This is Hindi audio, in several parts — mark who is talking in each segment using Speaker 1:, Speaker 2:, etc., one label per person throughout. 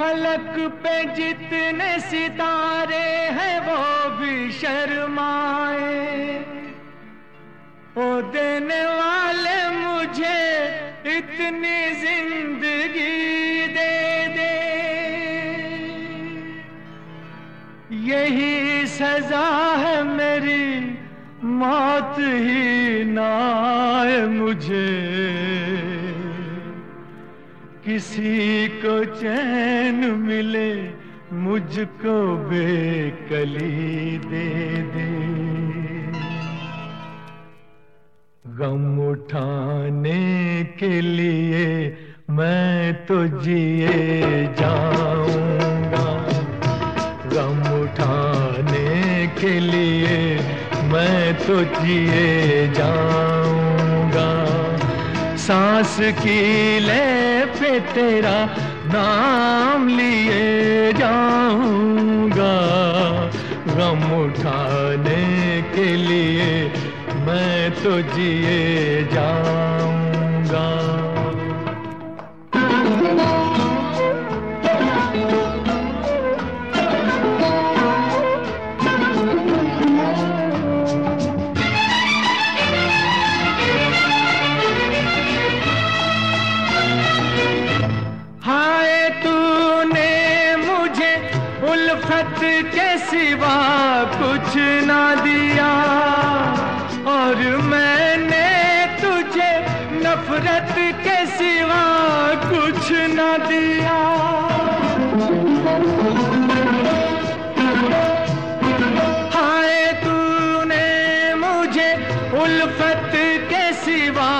Speaker 1: फलक पे जितने सितारे हैं वो भी शर्माए। ओ देने वाले मुझे इतनी ज़िंदगी दे दे। यही सजा है मेरी, मौत ही नाए मुझे। किसी को चैन मिले, मुझको बेकली दे दे। गम उठाने के लिए मैं तो जिए जाऊँगा। गम उठाने के लिए मैं तो जिए जाऊँगा। सांस की ले पे तेरा नाम लिए जाऊँगा। गम उठाने के लिए मैं तो जिए जाऊँगा। सिवा कुछ ना दिया। और मैंने तुझे नफरत के सिवा कुछ ना दिया। हाय तूने मुझे उल्फत के सिवा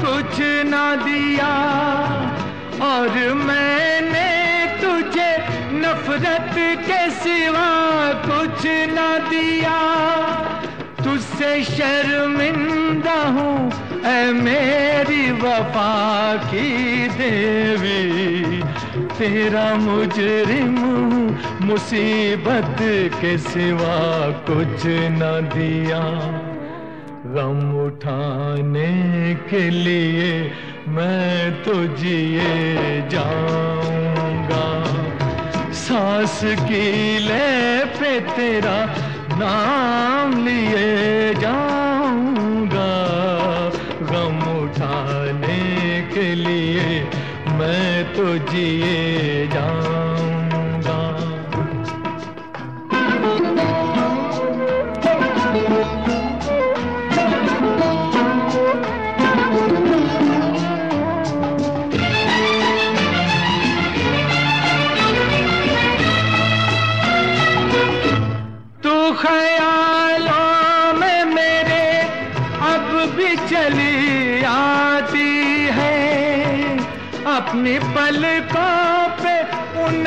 Speaker 1: कुछ ना दिया। और तुझे नफरत के सिवा कुछ न दिया। तुझसे शर्मिंदा हूँ मेरी वफा की देवी। तेरा मुजरिम मुसीबत के सिवा कुछ न दिया। गम उठाने के लिए मैं तो जिए जाऊँगा सांस की ले पे तेरा नाम लिए जाऊँगा। गम उठाने के लिए मैं तो जिए जाऊँगा अपनी पलकों पे उन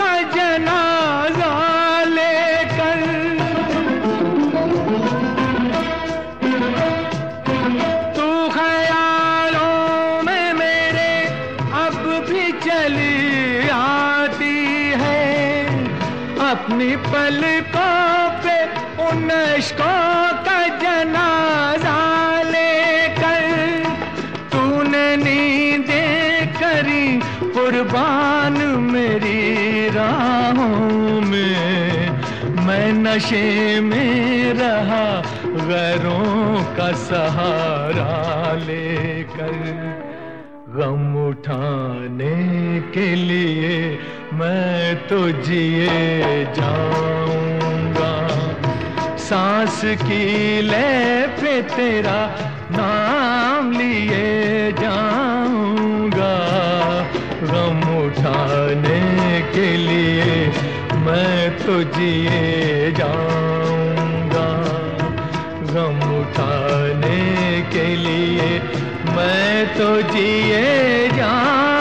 Speaker 1: का जनाजा लेकर। तू ख्यालों में मेरे अब भी चली आती है। अपनी पलकों पे उन का जनाजा कुर्बान मेरी राहों में। मैं नशे में रहा, गैरों का सहारा लेकर गम उठाने के लिए मैं तो जिए जाऊँगा। सांस की ले पे तेरा नाम लिए मैं तो जिए जाऊँगा गम उठाने के लिए। मैं तो जिए जा